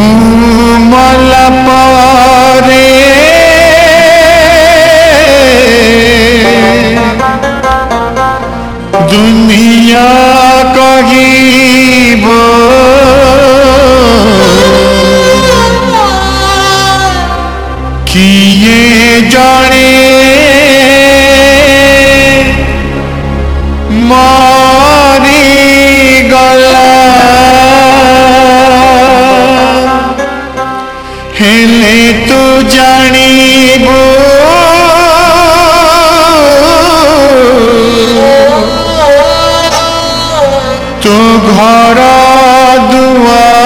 निर्मल पारे दुनिया कही वो किए जाने ঘর দুয়ারে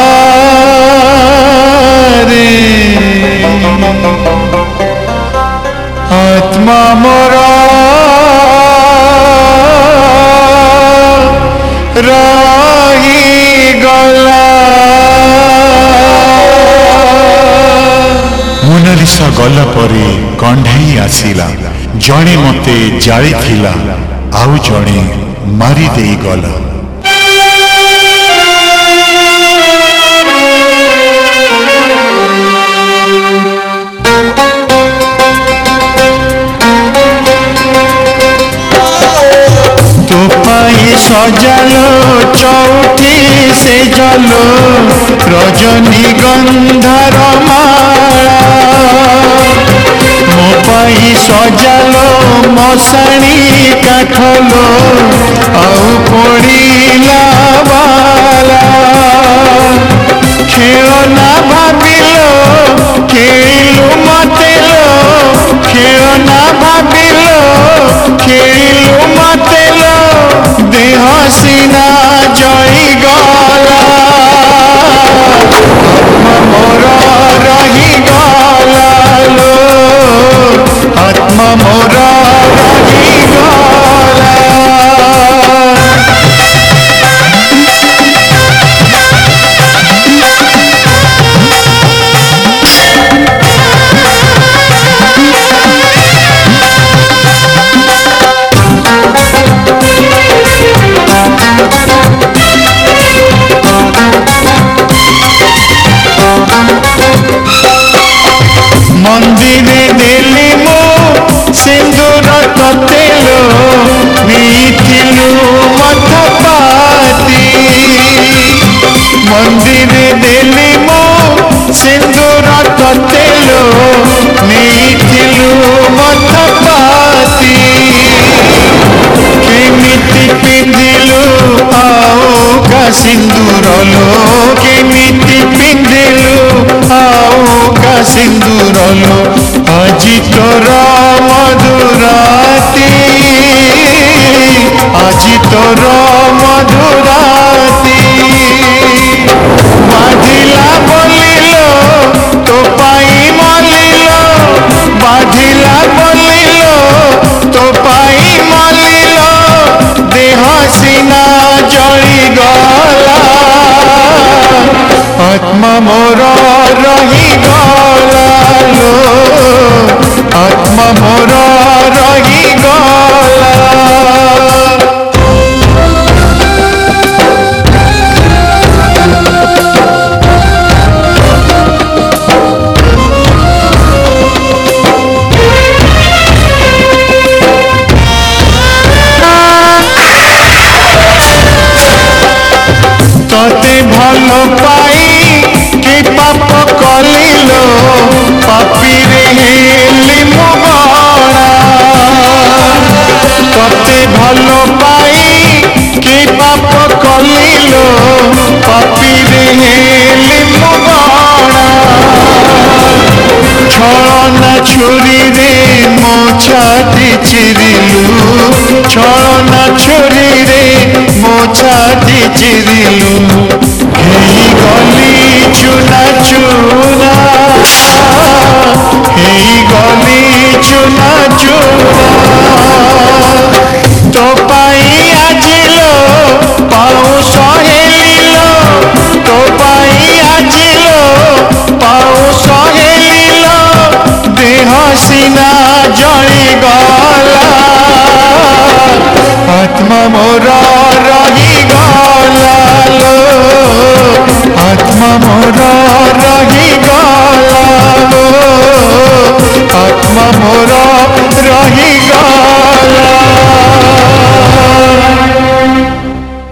আত্মা মর রাহি গলা। মোনালিসা গলা পরে কণ্ঢাই আসিলা। জনে মতে জাড়ি থিলা ଆଉ ଜଣେ ମାରିଦେଇ ଗଲା সজালো চৌটি সে জল রজনীগন্ধার মালা মো পাই সজালো মশাণী কাঠলো, আউ পড়িলা বালা। খেলনা ভাব Medina. amor கிதிலும்